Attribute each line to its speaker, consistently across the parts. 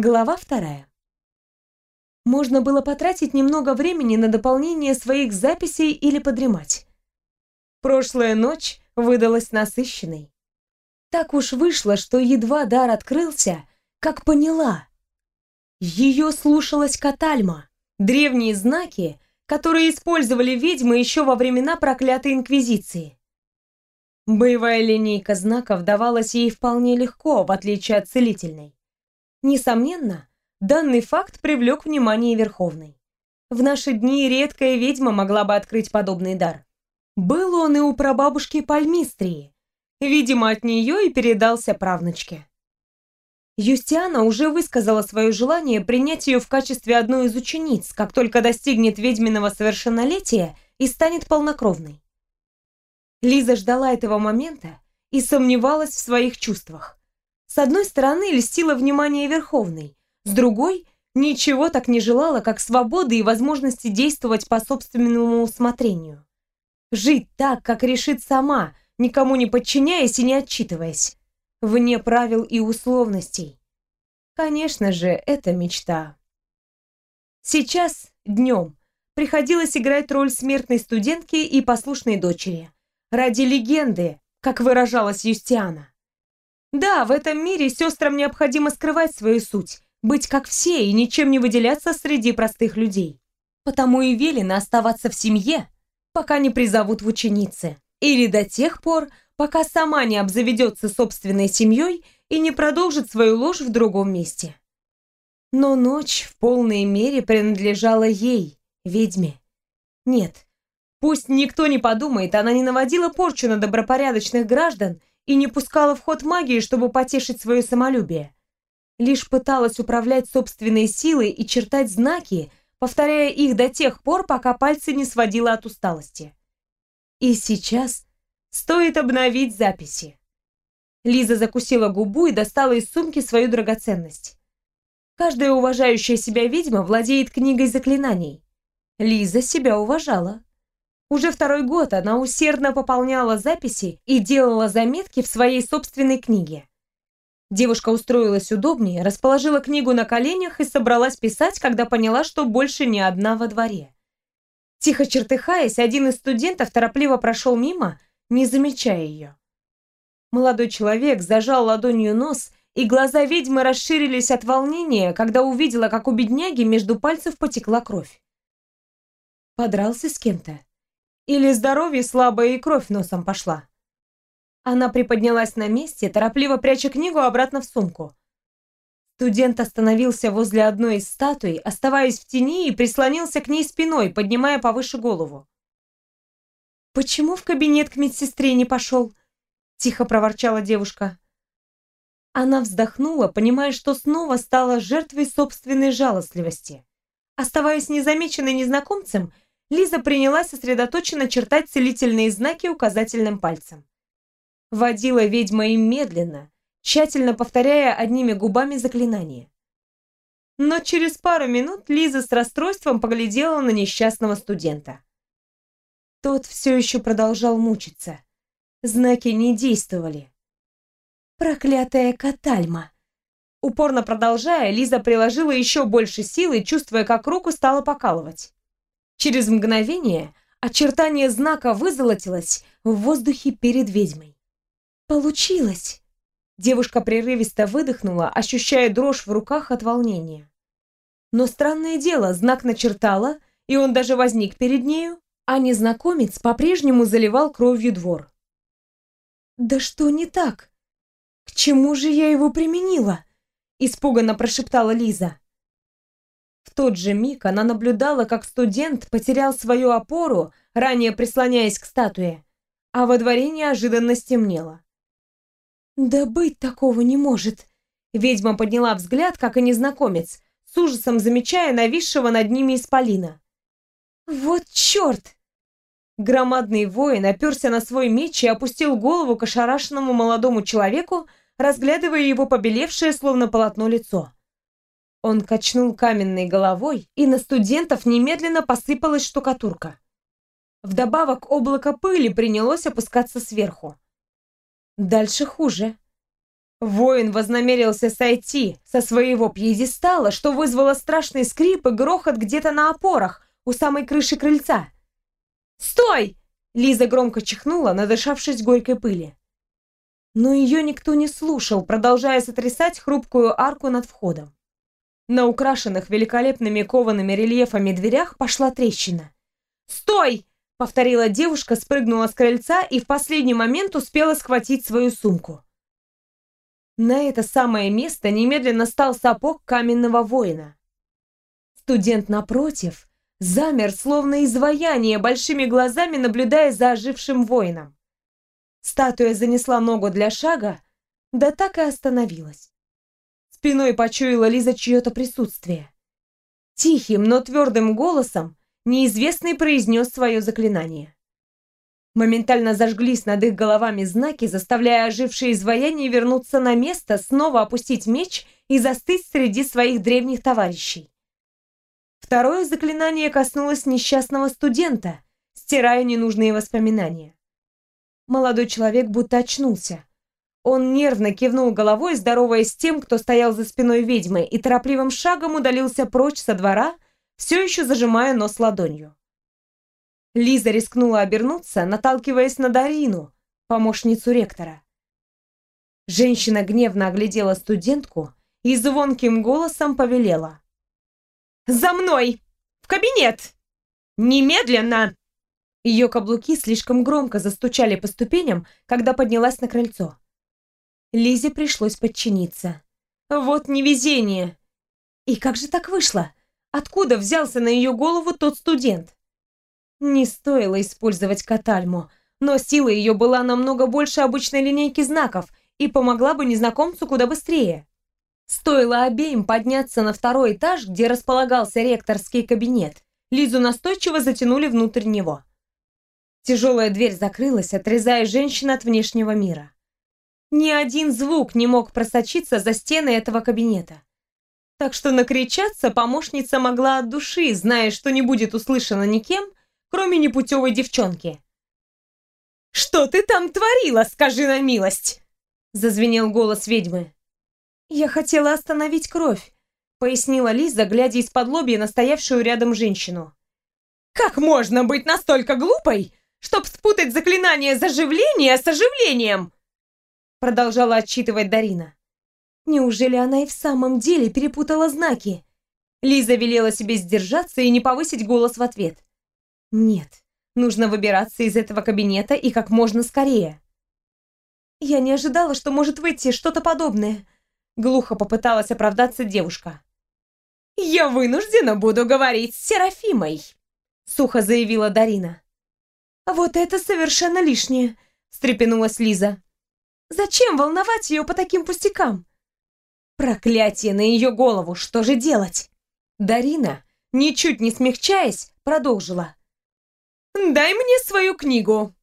Speaker 1: Глава вторая. Можно было потратить немного времени на дополнение своих записей или подремать. Прошлая ночь выдалась насыщенной. Так уж вышло, что едва дар открылся, как поняла. Ее слушалась Катальма. Древние знаки, которые использовали ведьмы еще во времена проклятой Инквизиции. Боевая линейка знаков давалась ей вполне легко, в отличие от целительной. Несомненно, данный факт привлек внимание Верховной. В наши дни редкая ведьма могла бы открыть подобный дар. Был он и у прабабушки Пальмистрии. Видимо, от нее и передался правнучке. Юстиана уже высказала свое желание принять ее в качестве одной из учениц, как только достигнет ведьминого совершеннолетия и станет полнокровной. Лиза ждала этого момента и сомневалась в своих чувствах. С одной стороны, льстила внимание Верховной, с другой – ничего так не желала, как свободы и возможности действовать по собственному усмотрению. Жить так, как решит сама, никому не подчиняясь и не отчитываясь. Вне правил и условностей. Конечно же, это мечта. Сейчас, днем, приходилось играть роль смертной студентки и послушной дочери. Ради легенды, как выражалась Юстиана. Да, в этом мире сестрам необходимо скрывать свою суть, быть как все и ничем не выделяться среди простых людей. Потому и велено оставаться в семье, пока не призовут в ученицы. Или до тех пор, пока сама не обзаведется собственной семьей и не продолжит свою ложь в другом месте. Но ночь в полной мере принадлежала ей, ведьме. Нет, пусть никто не подумает, она не наводила порчу на добропорядочных граждан и не пускала в ход магии, чтобы потешить свое самолюбие. Лишь пыталась управлять собственной силой и чертать знаки, повторяя их до тех пор, пока пальцы не сводила от усталости. И сейчас стоит обновить записи. Лиза закусила губу и достала из сумки свою драгоценность. Каждая уважающая себя ведьма владеет книгой заклинаний. Лиза себя уважала. Уже второй год она усердно пополняла записи и делала заметки в своей собственной книге. Девушка устроилась удобнее, расположила книгу на коленях и собралась писать, когда поняла, что больше не одна во дворе. Тихо чертыхаясь, один из студентов торопливо прошел мимо, не замечая ее. Молодой человек зажал ладонью нос, и глаза ведьмы расширились от волнения, когда увидела, как у бедняги между пальцев потекла кровь. Подрался с кем-то. Или здоровье слабое и кровь носом пошла. Она приподнялась на месте, торопливо пряча книгу обратно в сумку. Студент остановился возле одной из статуй, оставаясь в тени и прислонился к ней спиной, поднимая повыше голову. «Почему в кабинет к медсестре не пошел?» — тихо проворчала девушка. Она вздохнула, понимая, что снова стала жертвой собственной жалостливости. Оставаясь незамеченной незнакомцем, Лиза принялась сосредоточенно чертать целительные знаки указательным пальцем. Водила ведьма им медленно, тщательно повторяя одними губами заклинание. Но через пару минут Лиза с расстройством поглядела на несчастного студента. Тот все еще продолжал мучиться. Знаки не действовали. Проклятая Катальма! Упорно продолжая, Лиза приложила еще больше силы, чувствуя, как руку стало покалывать. Через мгновение очертание знака вызолотилось в воздухе перед ведьмой. «Получилось!» Девушка прерывисто выдохнула, ощущая дрожь в руках от волнения. Но странное дело, знак начертала, и он даже возник перед нею, а незнакомец по-прежнему заливал кровью двор. «Да что не так? К чему же я его применила?» испуганно прошептала Лиза. В тот же миг она наблюдала, как студент потерял свою опору, ранее прислоняясь к статуе, а во дворе неожиданно стемнело. «Да быть такого не может!» Ведьма подняла взгляд, как и незнакомец, с ужасом замечая нависшего над ними исполина. «Вот черт!» Громадный воин оперся на свой меч и опустил голову к ошарашенному молодому человеку, разглядывая его побелевшее, словно полотно лицо. Он качнул каменной головой, и на студентов немедленно посыпалась штукатурка. Вдобавок облако пыли принялось опускаться сверху. Дальше хуже. Воин вознамерился сойти со своего пьедестала, что вызвало страшный скрип и грохот где-то на опорах у самой крыши крыльца. «Стой!» — Лиза громко чихнула, надышавшись горькой пыли. Но ее никто не слушал, продолжая сотрясать хрупкую арку над входом. На украшенных великолепными коваными рельефами дверях пошла трещина. «Стой!» — повторила девушка, спрыгнула с крыльца и в последний момент успела схватить свою сумку. На это самое место немедленно стал сапог каменного воина. Студент напротив замер, словно изваяние, большими глазами наблюдая за ожившим воином. Статуя занесла ногу для шага, да так и остановилась. Спиной почуяла Лиза чье-то присутствие. Тихим, но твердым голосом неизвестный произнес свое заклинание. Моментально зажглись над их головами знаки, заставляя ожившие изваяния вернуться на место, снова опустить меч и застыть среди своих древних товарищей. Второе заклинание коснулось несчастного студента, стирая ненужные воспоминания. Молодой человек будто очнулся. Он нервно кивнул головой, здороваясь с тем, кто стоял за спиной ведьмы, и торопливым шагом удалился прочь со двора, все еще зажимая нос ладонью. Лиза рискнула обернуться, наталкиваясь на Дарину, помощницу ректора. Женщина гневно оглядела студентку и звонким голосом повелела. «За мной! В кабинет! Немедленно!» Ее каблуки слишком громко застучали по ступеням, когда поднялась на крыльцо. Лизе пришлось подчиниться. Вот невезение! И как же так вышло? Откуда взялся на ее голову тот студент? Не стоило использовать катальму, но сила ее была намного больше обычной линейки знаков и помогла бы незнакомцу куда быстрее. Стоило обеим подняться на второй этаж, где располагался ректорский кабинет. Лизу настойчиво затянули внутрь него. Тяжелая дверь закрылась, отрезая женщину от внешнего мира. Ни один звук не мог просочиться за стены этого кабинета. Так что накричаться помощница могла от души, зная, что не будет услышана никем, кроме непутевой девчонки. «Что ты там творила, скажи на милость?» Зазвенел голос ведьмы. «Я хотела остановить кровь», пояснила Лиза, глядя из-под лобья на стоявшую рядом женщину. «Как можно быть настолько глупой, чтоб спутать заклинание заживления с оживлением!» Продолжала отчитывать Дарина. Неужели она и в самом деле перепутала знаки? Лиза велела себе сдержаться и не повысить голос в ответ. Нет, нужно выбираться из этого кабинета и как можно скорее. Я не ожидала, что может выйти что-то подобное. Глухо попыталась оправдаться девушка. «Я вынуждена буду говорить с Серафимой», — сухо заявила Дарина. «Вот это совершенно лишнее», — встрепенулась Лиза. «Зачем волновать ее по таким пустякам?» «Проклятие на ее голову! Что же делать?» Дарина, ничуть не смягчаясь, продолжила. «Дай мне свою книгу!»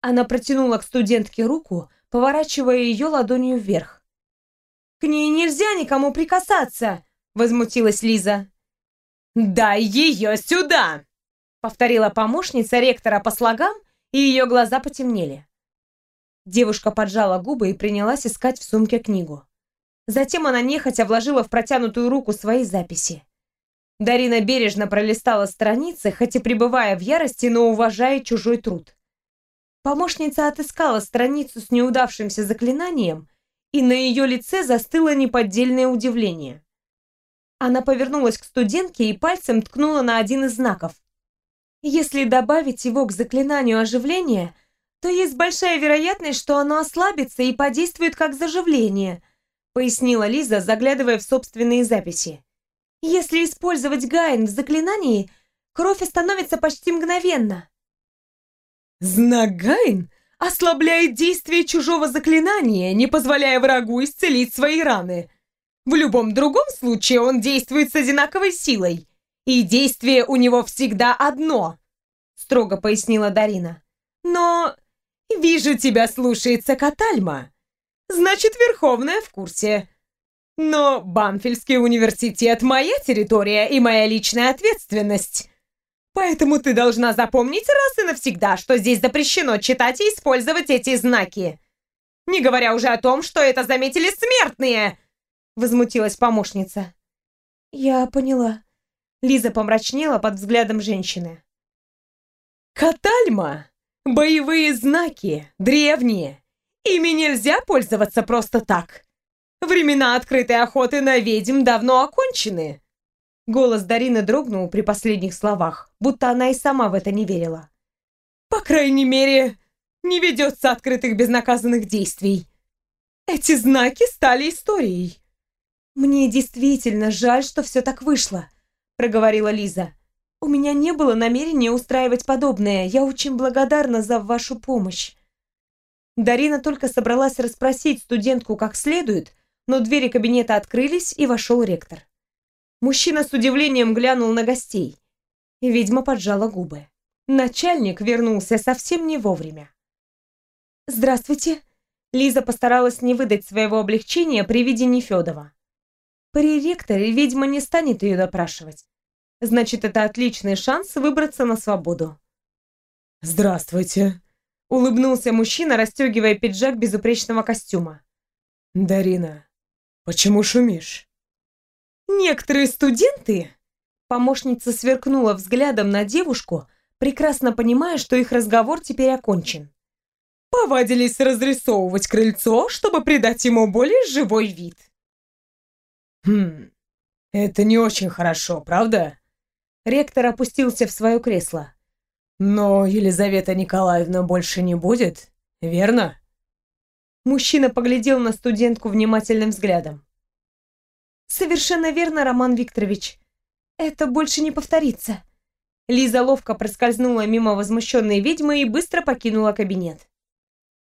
Speaker 1: Она протянула к студентке руку, поворачивая ее ладонью вверх. «К ней нельзя никому прикасаться!» — возмутилась Лиза. «Дай ее сюда!» повторила помощница ректора по слогам, и ее глаза потемнели. Девушка поджала губы и принялась искать в сумке книгу. Затем она нехотя вложила в протянутую руку свои записи. Дарина бережно пролистала страницы, хоть и пребывая в ярости, но уважая чужой труд. Помощница отыскала страницу с неудавшимся заклинанием, и на ее лице застыло неподдельное удивление. Она повернулась к студентке и пальцем ткнула на один из знаков. Если добавить его к заклинанию оживления, то есть большая вероятность, что оно ослабится и подействует как заживление, пояснила Лиза, заглядывая в собственные записи. Если использовать Гайн в заклинании, кровь остановится почти мгновенно. Знак Гайн ослабляет действие чужого заклинания, не позволяя врагу исцелить свои раны. В любом другом случае он действует с одинаковой силой, и действие у него всегда одно, строго пояснила Дарина. Но вижу, тебя слушается Катальма. Значит, Верховная в курсе. Но Банфельский университет — моя территория и моя личная ответственность. Поэтому ты должна запомнить раз и навсегда, что здесь запрещено читать и использовать эти знаки. Не говоря уже о том, что это заметили смертные!» Возмутилась помощница. «Я поняла». Лиза помрачнела под взглядом женщины. «Катальма! Боевые знаки! Древние! Ими нельзя пользоваться просто так! Времена открытой охоты на ведьм давно окончены!» Голос Дарины дрогнул при последних словах, будто она и сама в это не верила. «По крайней мере, не ведется открытых безнаказанных действий. Эти знаки стали историей». «Мне действительно жаль, что все так вышло», — проговорила Лиза. «У меня не было намерения устраивать подобное. Я очень благодарна за вашу помощь». Дарина только собралась расспросить студентку как следует, но двери кабинета открылись, и вошел ректор. Мужчина с удивлением глянул на гостей. Ведьма поджала губы. Начальник вернулся совсем не вовремя. «Здравствуйте!» Лиза постаралась не выдать своего облегчения при виде Нефедова. При ректоре ведьма не станет ее допрашивать. Значит, это отличный шанс выбраться на свободу.
Speaker 2: «Здравствуйте!»
Speaker 1: — улыбнулся мужчина, расстегивая пиджак безупречного костюма.
Speaker 2: «Дарина, почему шумишь?»
Speaker 1: «Некоторые студенты...» Помощница сверкнула взглядом на девушку, прекрасно понимая, что их разговор теперь окончен. «Повадились разрисовывать крыльцо, чтобы придать ему более живой вид».
Speaker 2: «Хм, это не очень хорошо, правда?»
Speaker 1: Ректор опустился в свое кресло.
Speaker 2: «Но Елизавета Николаевна больше не будет, верно?»
Speaker 1: Мужчина поглядел на студентку внимательным взглядом. «Совершенно верно, Роман Викторович. Это больше не повторится». Лиза ловко проскользнула мимо возмущенной ведьмы и быстро покинула кабинет.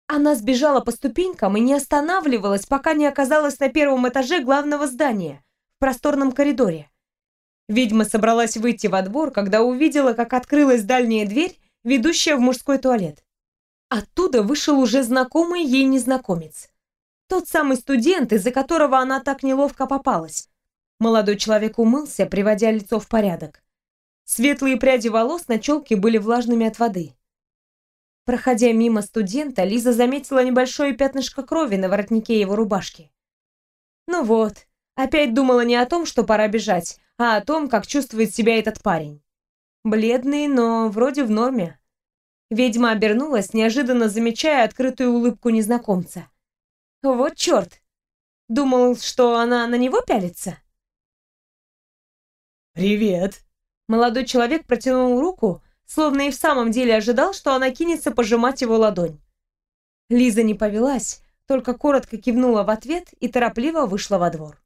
Speaker 1: Она сбежала по ступенькам и не останавливалась, пока не оказалась на первом этаже главного здания, в просторном коридоре. Ведьма собралась выйти во двор, когда увидела, как открылась дальняя дверь, ведущая в мужской туалет. Оттуда вышел уже знакомый ей незнакомец. Тот самый студент, из-за которого она так неловко попалась. Молодой человек умылся, приводя лицо в порядок. Светлые пряди волос на челке были влажными от воды. Проходя мимо студента, Лиза заметила небольшое пятнышко крови на воротнике его рубашки. Ну вот, опять думала не о том, что пора бежать, а о том, как чувствует себя этот парень. Бледный, но вроде в норме. Ведьма обернулась, неожиданно замечая открытую улыбку незнакомца. Вот черт! Думал, что она на него пялится?
Speaker 2: «Привет!»
Speaker 1: Молодой человек протянул руку, словно и в самом деле ожидал, что она кинется пожимать его ладонь. Лиза не повелась, только коротко кивнула в ответ и торопливо вышла во двор.